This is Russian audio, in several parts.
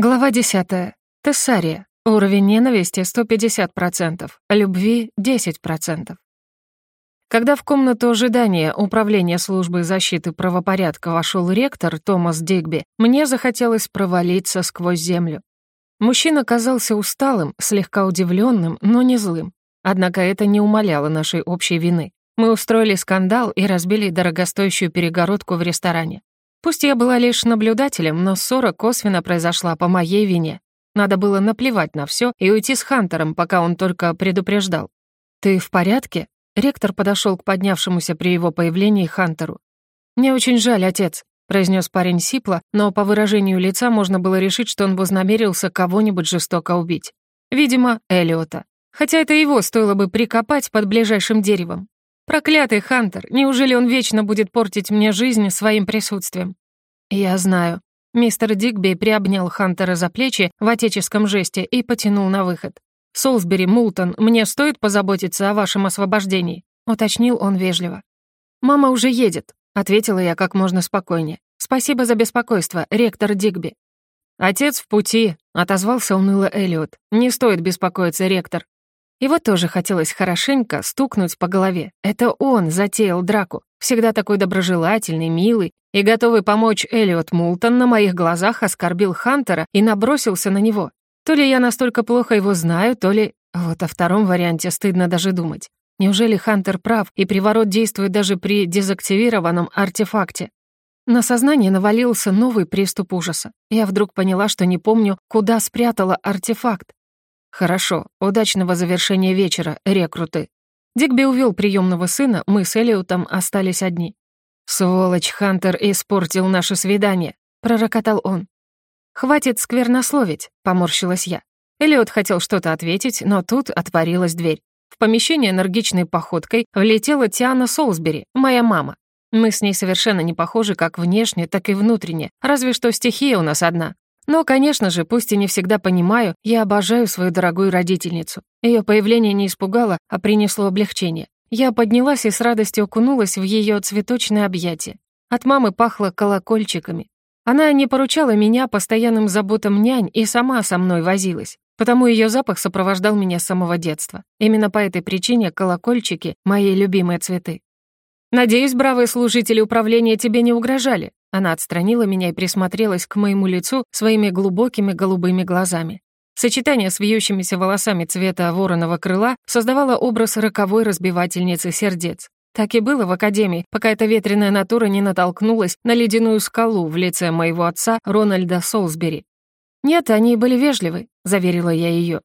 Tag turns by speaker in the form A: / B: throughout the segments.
A: Глава 10. Тессария. Уровень ненависти 150%, любви 10%. Когда в комнату ожидания Управления службы защиты правопорядка вошел ректор Томас Дигби, мне захотелось провалиться сквозь землю. Мужчина казался усталым, слегка удивленным, но не злым. Однако это не умаляло нашей общей вины. Мы устроили скандал и разбили дорогостоящую перегородку в ресторане. Пусть я была лишь наблюдателем, но ссора косвенно произошла по моей вине. Надо было наплевать на все и уйти с Хантером, пока он только предупреждал. «Ты в порядке?» Ректор подошел к поднявшемуся при его появлении Хантеру. «Мне очень жаль, отец», — произнес парень сипло, но по выражению лица можно было решить, что он вознамерился кого-нибудь жестоко убить. Видимо, Элиота. Хотя это его стоило бы прикопать под ближайшим деревом. Проклятый Хантер, неужели он вечно будет портить мне жизнь своим присутствием? Я знаю. Мистер Дигби приобнял Хантера за плечи в отеческом жесте и потянул на выход. «Солсбери, Мултон, мне стоит позаботиться о вашем освобождении», — уточнил он вежливо. «Мама уже едет», — ответила я как можно спокойнее. «Спасибо за беспокойство, ректор Дигби». «Отец в пути», — отозвался уныло Эллиот. «Не стоит беспокоиться, ректор. Его тоже хотелось хорошенько стукнуть по голове. Это он затеял драку. Всегда такой доброжелательный, милый и готовый помочь Элliot Мултон на моих глазах оскорбил Хантера и набросился на него. То ли я настолько плохо его знаю, то ли... Вот о втором варианте стыдно даже думать. Неужели Хантер прав, и приворот действует даже при дезактивированном артефакте? На сознание навалился новый приступ ужаса. Я вдруг поняла, что не помню, куда спрятала артефакт. «Хорошо, удачного завершения вечера, рекруты». Дигби увел приемного сына, мы с Элиотом остались одни. «Сволочь, Хантер испортил наше свидание», — пророкотал он. «Хватит сквернословить», — поморщилась я. Элиот хотел что-то ответить, но тут отворилась дверь. В помещение энергичной походкой влетела Тиана Солсбери, моя мама. Мы с ней совершенно не похожи как внешне, так и внутренне, разве что стихия у нас одна. Но, конечно же, пусть и не всегда понимаю, я обожаю свою дорогую родительницу. Ее появление не испугало, а принесло облегчение. Я поднялась и с радостью окунулась в ее цветочное объятие. От мамы пахло колокольчиками. Она не поручала меня постоянным заботам нянь и сама со мной возилась, потому ее запах сопровождал меня с самого детства. Именно по этой причине колокольчики — мои любимые цветы. «Надеюсь, бравые служители управления тебе не угрожали?» Она отстранила меня и присмотрелась к моему лицу своими глубокими голубыми глазами. Сочетание с вьющимися волосами цвета вороного крыла создавало образ роковой разбивательницы сердец. Так и было в академии, пока эта ветреная натура не натолкнулась на ледяную скалу в лице моего отца Рональда Солсбери. «Нет, они были вежливы», — заверила я ее.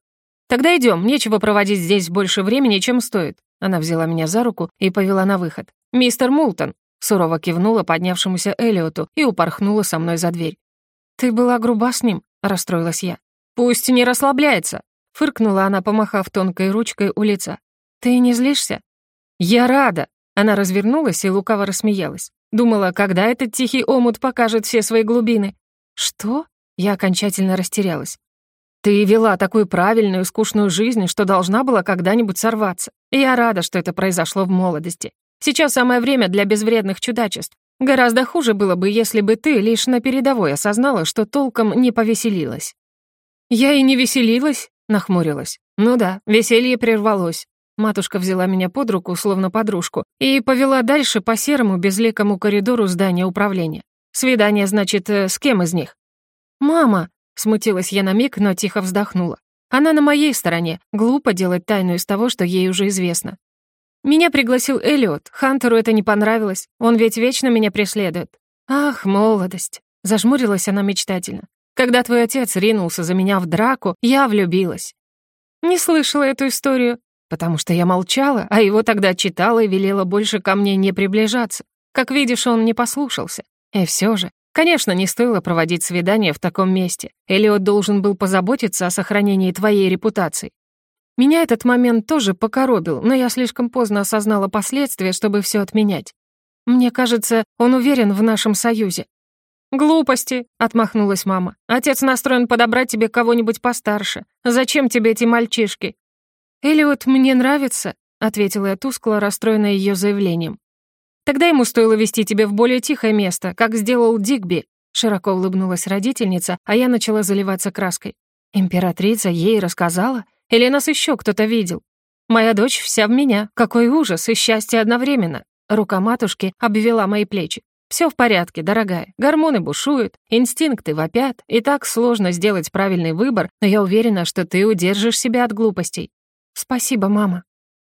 A: «Тогда идем, нечего проводить здесь больше времени, чем стоит». Она взяла меня за руку и повела на выход. «Мистер Мултон, Сурово кивнула поднявшемуся Элиоту и упорхнула со мной за дверь. «Ты была груба с ним?» — расстроилась я. «Пусть не расслабляется!» — фыркнула она, помахав тонкой ручкой у лица. «Ты не злишься?» «Я рада!» Она развернулась и лукаво рассмеялась. Думала, когда этот тихий омут покажет все свои глубины. «Что?» Я окончательно растерялась. «Ты вела такую правильную, скучную жизнь, что должна была когда-нибудь сорваться. И я рада, что это произошло в молодости. Сейчас самое время для безвредных чудачеств. Гораздо хуже было бы, если бы ты лишь на передовой осознала, что толком не повеселилась». «Я и не веселилась», — нахмурилась. «Ну да, веселье прервалось». Матушка взяла меня под руку, словно подружку, и повела дальше по серому безликому коридору здания управления. «Свидание, значит, э, с кем из них?» «Мама!» — смутилась я на миг, но тихо вздохнула. «Она на моей стороне. Глупо делать тайну из того, что ей уже известно. Меня пригласил Эллиот. Хантеру это не понравилось. Он ведь вечно меня преследует. Ах, молодость. Зажмурилась она мечтательно. Когда твой отец ринулся за меня в драку, я влюбилась. Не слышала эту историю, потому что я молчала, а его тогда читала и велела больше ко мне не приближаться. Как видишь, он не послушался. И все же, конечно, не стоило проводить свидание в таком месте. Элиот должен был позаботиться о сохранении твоей репутации. Меня этот момент тоже покоробил, но я слишком поздно осознала последствия, чтобы все отменять. Мне кажется, он уверен в нашем союзе. «Глупости», — отмахнулась мама. «Отец настроен подобрать тебе кого-нибудь постарше. Зачем тебе эти мальчишки?» «Элиот мне нравится», — ответила я тускло, расстроенная ее заявлением. «Тогда ему стоило вести тебя в более тихое место, как сделал Дигби». Широко улыбнулась родительница, а я начала заливаться краской. Императрица ей рассказала? Или нас еще кто-то видел? Моя дочь вся в меня. Какой ужас и счастье одновременно. Рука матушки обвела мои плечи. Все в порядке, дорогая. Гормоны бушуют, инстинкты вопят, и так сложно сделать правильный выбор, но я уверена, что ты удержишь себя от глупостей. Спасибо, мама.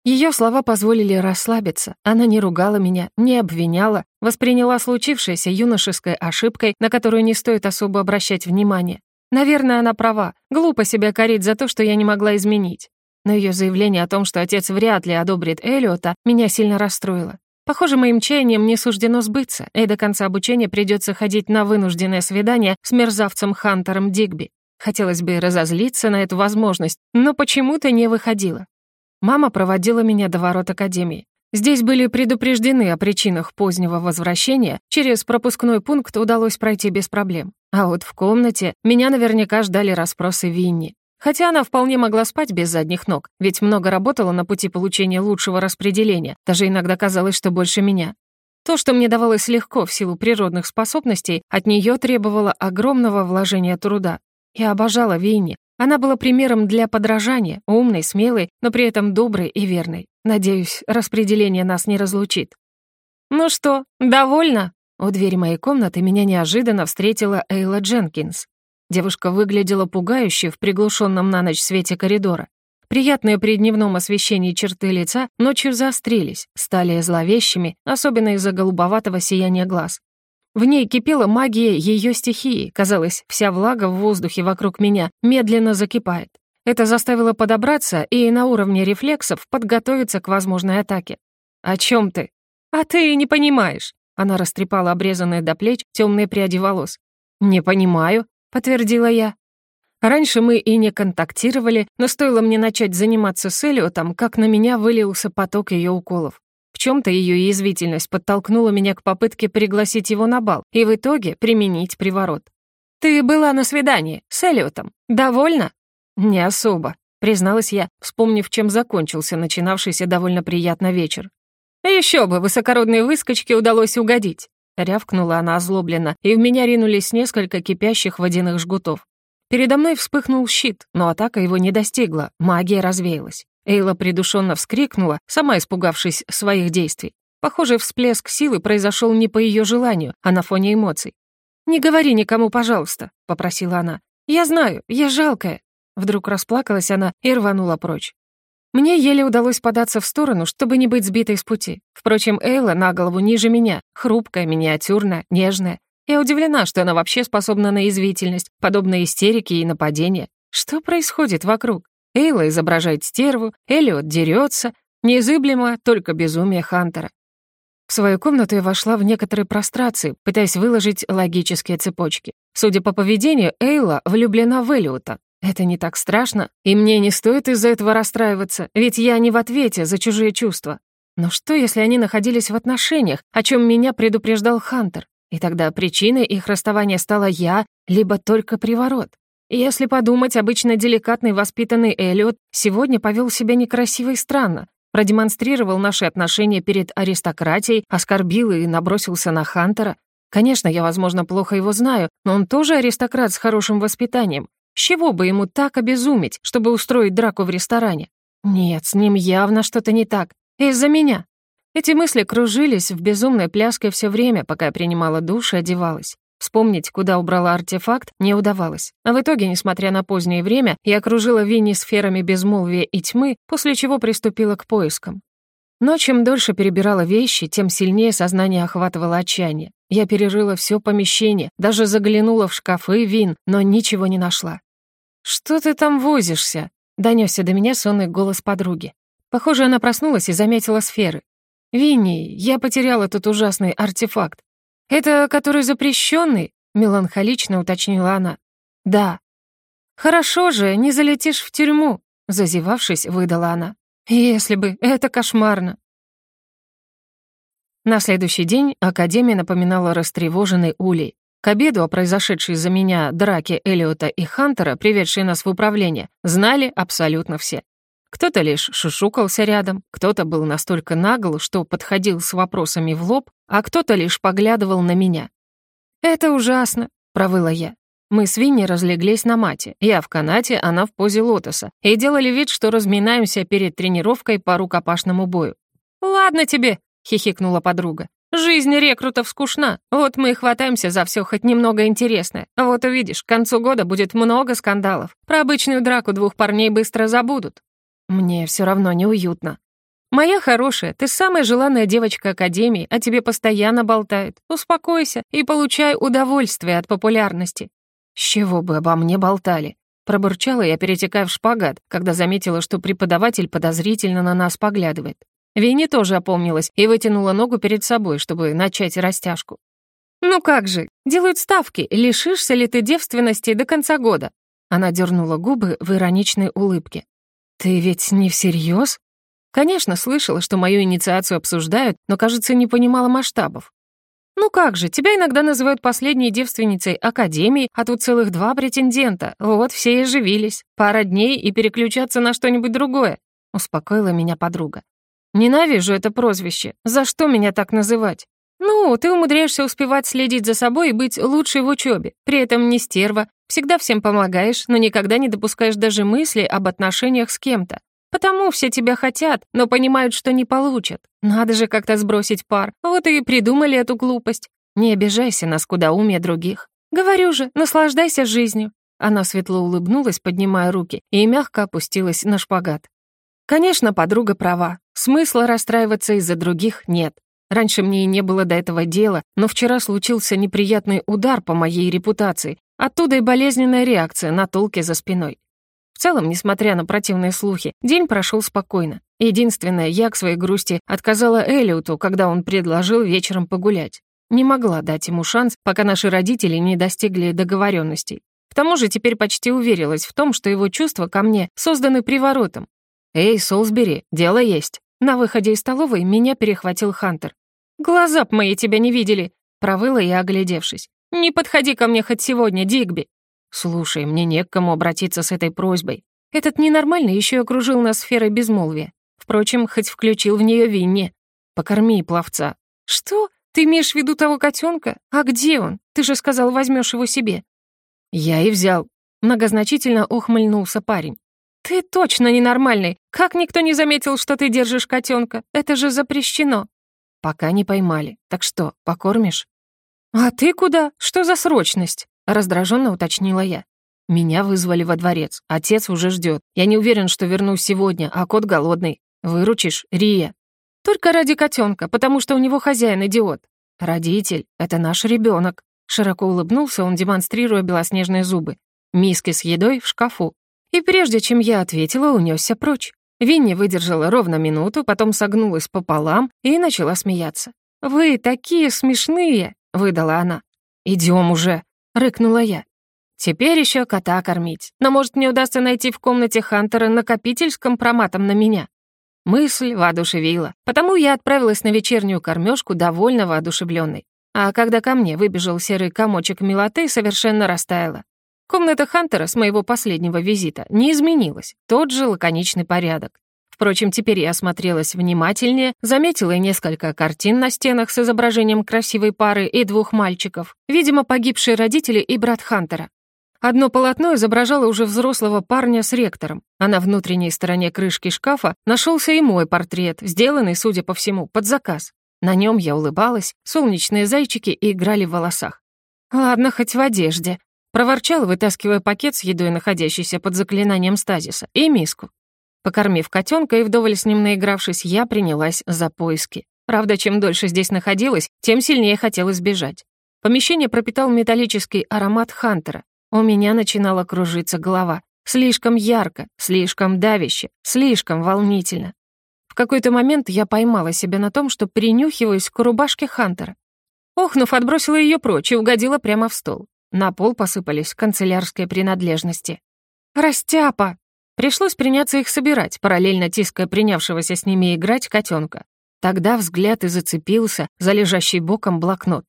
A: Ее слова позволили расслабиться. Она не ругала меня, не обвиняла, восприняла случившееся юношеской ошибкой, на которую не стоит особо обращать внимание. Наверное, она права. Глупо себя корить за то, что я не могла изменить. Но ее заявление о том, что отец вряд ли одобрит Эллиота, меня сильно расстроило. Похоже, моим чаяниям не суждено сбыться, и до конца обучения придется ходить на вынужденное свидание с мерзавцем Хантером Дигби. Хотелось бы разозлиться на эту возможность, но почему-то не выходило. Мама проводила меня до ворот Академии. Здесь были предупреждены о причинах позднего возвращения, через пропускной пункт удалось пройти без проблем. А вот в комнате меня наверняка ждали расспросы Винни. Хотя она вполне могла спать без задних ног, ведь много работала на пути получения лучшего распределения, даже иногда казалось, что больше меня. То, что мне давалось легко в силу природных способностей, от нее требовало огромного вложения труда. Я обожала Винни. Она была примером для подражания, умной, смелой, но при этом доброй и верной. Надеюсь, распределение нас не разлучит. «Ну что, довольна?» У двери моей комнаты меня неожиданно встретила Эйла Дженкинс. Девушка выглядела пугающе в приглушенном на ночь свете коридора. Приятные при дневном освещении черты лица ночью заострились, стали зловещими, особенно из-за голубоватого сияния глаз. В ней кипела магия ее стихии, казалось, вся влага в воздухе вокруг меня медленно закипает. Это заставило подобраться и на уровне рефлексов подготовиться к возможной атаке. «О чем ты?» «А ты не понимаешь», она растрепала обрезанные до плеч темные пряди волос. «Не понимаю», — подтвердила я. Раньше мы и не контактировали, но стоило мне начать заниматься с Элиотом, как на меня вылился поток ее уколов. В чем-то ее язвительность подтолкнула меня к попытке пригласить его на бал и в итоге применить приворот. «Ты была на свидании с Элиотом. Довольна?» «Не особо», — призналась я, вспомнив, чем закончился начинавшийся довольно приятно вечер. Еще бы, высокородной выскочке удалось угодить!» Рявкнула она озлобленно, и в меня ринулись несколько кипящих водяных жгутов. Передо мной вспыхнул щит, но атака его не достигла, магия развеялась. Эйла придушенно вскрикнула, сама испугавшись своих действий. Похоже, всплеск силы произошел не по ее желанию, а на фоне эмоций. «Не говори никому, пожалуйста», — попросила она. «Я знаю, я жалкая». Вдруг расплакалась она и рванула прочь. Мне еле удалось податься в сторону, чтобы не быть сбитой с пути. Впрочем, Эйла на голову ниже меня, хрупкая, миниатюрная, нежная. Я удивлена, что она вообще способна на извительность, подобные истерики и нападения. Что происходит вокруг? Эйла изображает стерву, Элиот дерется, неизыблемо только безумие Хантера. В свою комнату я вошла в некоторые прострации, пытаясь выложить логические цепочки. Судя по поведению, Эйла влюблена в Элиота, это не так страшно, и мне не стоит из-за этого расстраиваться, ведь я не в ответе за чужие чувства. Но что, если они находились в отношениях, о чем меня предупреждал Хантер? И тогда причиной их расставания стала я, либо только приворот. Если подумать, обычно деликатный воспитанный Эллиот сегодня повел себя некрасиво и странно, продемонстрировал наши отношения перед аристократией, оскорбил и набросился на Хантера. Конечно, я, возможно, плохо его знаю, но он тоже аристократ с хорошим воспитанием, с чего бы ему так обезуметь, чтобы устроить драку в ресторане? Нет, с ним явно что-то не так. Из-за меня. Эти мысли кружились в безумной пляске все время, пока я принимала душ и одевалась. Вспомнить, куда убрала артефакт, не удавалось. А в итоге, несмотря на позднее время, я окружила Винни сферами безмолвия и тьмы, после чего приступила к поискам. Но чем дольше перебирала вещи, тем сильнее сознание охватывало отчаяние. Я перерыла все помещение, даже заглянула в шкафы вин, но ничего не нашла. «Что ты там возишься?» — донесся до меня сонный голос подруги. Похоже, она проснулась и заметила сферы. «Винни, я потеряла тот ужасный артефакт. Это который запрещенный?» — меланхолично уточнила она. «Да». «Хорошо же, не залетишь в тюрьму», — зазевавшись, выдала она. «Если бы, это кошмарно». На следующий день Академия напоминала растревоженный улей. К обеду о произошедшей за меня драке Элиота и Хантера, приведшей нас в управление, знали абсолютно все. Кто-то лишь шушукался рядом, кто-то был настолько нагл, что подходил с вопросами в лоб, а кто-то лишь поглядывал на меня. «Это ужасно. — провыла я. Мы с Винни разлеглись на мате, я в канате, она в позе лотоса, и делали вид, что разминаемся перед тренировкой по рукопашному бою. «Ладно тебе», — хихикнула подруга. «Жизнь рекрутов скучна. Вот мы и хватаемся за все хоть немного интересное. Вот увидишь, к концу года будет много скандалов. Про обычную драку двух парней быстро забудут». Мне все равно неуютно. «Моя хорошая, ты самая желанная девочка Академии, а тебе постоянно болтают. Успокойся и получай удовольствие от популярности. «С чего бы обо мне болтали?» Пробурчала я, перетекая в шпагат, когда заметила, что преподаватель подозрительно на нас поглядывает. Винни тоже опомнилась и вытянула ногу перед собой, чтобы начать растяжку. «Ну как же, делают ставки, лишишься ли ты девственности до конца года?» Она дернула губы в ироничной улыбке. «Ты ведь не всерьез? Конечно, слышала, что мою инициацию обсуждают, но, кажется, не понимала масштабов. «Ну как же, тебя иногда называют последней девственницей Академии, а тут целых два претендента. Вот все и живились. Пара дней и переключаться на что-нибудь другое», — успокоила меня подруга. «Ненавижу это прозвище. За что меня так называть? Ну, ты умудряешься успевать следить за собой и быть лучшей в учебе, при этом не стерва, всегда всем помогаешь, но никогда не допускаешь даже мысли об отношениях с кем-то. Потому все тебя хотят, но понимают, что не получат. Надо же как-то сбросить пар. Вот и придумали эту глупость. Не обижайся на скудоумие других. Говорю же, наслаждайся жизнью». Она светло улыбнулась, поднимая руки, и мягко опустилась на шпагат. Конечно, подруга права. Смысла расстраиваться из-за других нет. Раньше мне и не было до этого дела, но вчера случился неприятный удар по моей репутации. Оттуда и болезненная реакция на толки за спиной. В целом, несмотря на противные слухи, день прошел спокойно. Единственное, я к своей грусти отказала Элиоту, когда он предложил вечером погулять. Не могла дать ему шанс, пока наши родители не достигли договоренностей. К тому же теперь почти уверилась в том, что его чувства ко мне созданы приворотом. «Эй, Солсбери, дело есть». На выходе из столовой меня перехватил Хантер. «Глаза б мои тебя не видели», — провыла я, оглядевшись. «Не подходи ко мне хоть сегодня, Дигби». «Слушай, мне не к кому обратиться с этой просьбой. Этот ненормальный еще окружил нас сферой безмолвия. Впрочем, хоть включил в нее Винни. Покорми пловца». «Что? Ты имеешь в виду того котенка? А где он? Ты же сказал, возьмешь его себе». «Я и взял». Многозначительно ухмыльнулся парень. «Ты точно ненормальный. Как никто не заметил, что ты держишь котенка? Это же запрещено». «Пока не поймали. Так что, покормишь?» «А ты куда? Что за срочность?» Раздраженно уточнила я. Меня вызвали во дворец. Отец уже ждет. Я не уверен, что вернусь сегодня, а кот голодный. Выручишь, Рия? Только ради котенка, потому что у него хозяин идиот. Родитель — это наш ребенок. Широко улыбнулся он, демонстрируя белоснежные зубы. Миски с едой в шкафу. И прежде чем я ответила, унесся прочь. Винни выдержала ровно минуту, потом согнулась пополам и начала смеяться. «Вы такие смешные!» — выдала она. «Идем уже!» рыкнула я. Теперь еще кота кормить. Но, может, мне удастся найти в комнате Хантера накопитель с компроматом на меня? Мысль воодушевила. Потому я отправилась на вечернюю кормежку, довольно воодушевленной. А когда ко мне выбежал серый комочек милоты, совершенно растаяла. Комната Хантера с моего последнего визита не изменилась. Тот же лаконичный порядок. Впрочем, теперь я осмотрелась внимательнее, заметила несколько картин на стенах с изображением красивой пары и двух мальчиков, видимо, погибшие родители и брат Хантера. Одно полотно изображало уже взрослого парня с ректором, а на внутренней стороне крышки шкафа нашелся и мой портрет, сделанный, судя по всему, под заказ. На нем я улыбалась, солнечные зайчики играли в волосах. «Ладно, хоть в одежде», — проворчал, вытаскивая пакет с едой, находящийся под заклинанием стазиса, и миску. Покормив котенка и вдоволь с ним наигравшись, я принялась за поиски. Правда, чем дольше здесь находилась, тем сильнее хотелось бежать. Помещение пропитал металлический аромат Хантера. У меня начинала кружиться голова. Слишком ярко, слишком давяще, слишком волнительно. В какой-то момент я поймала себя на том, что принюхиваюсь к рубашке Хантера. Охнув, отбросила ее прочь и угодила прямо в стол. На пол посыпались канцелярские принадлежности. «Растяпа!» Пришлось приняться их собирать, параллельно тиская принявшегося с ними играть котенка. Тогда взгляд и зацепился за лежащий боком блокнот.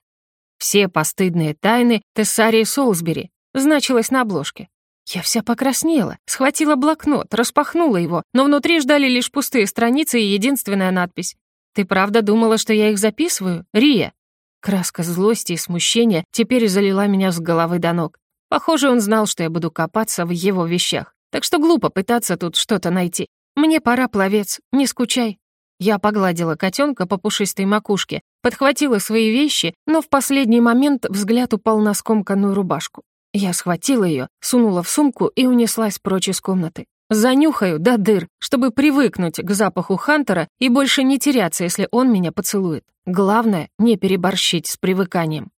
A: «Все постыдные тайны Тессарии Солсбери» значилось на обложке. Я вся покраснела, схватила блокнот, распахнула его, но внутри ждали лишь пустые страницы и единственная надпись. «Ты правда думала, что я их записываю, Рия?» Краска злости и смущения теперь залила меня с головы до ног. Похоже, он знал, что я буду копаться в его вещах. Так что глупо пытаться тут что-то найти. Мне пора, пловец, не скучай. Я погладила котенка по пушистой макушке, подхватила свои вещи, но в последний момент взгляд упал на скомканную рубашку. Я схватила ее, сунула в сумку и унеслась прочь из комнаты. Занюхаю до дыр, чтобы привыкнуть к запаху Хантера и больше не теряться, если он меня поцелует. Главное — не переборщить с привыканием.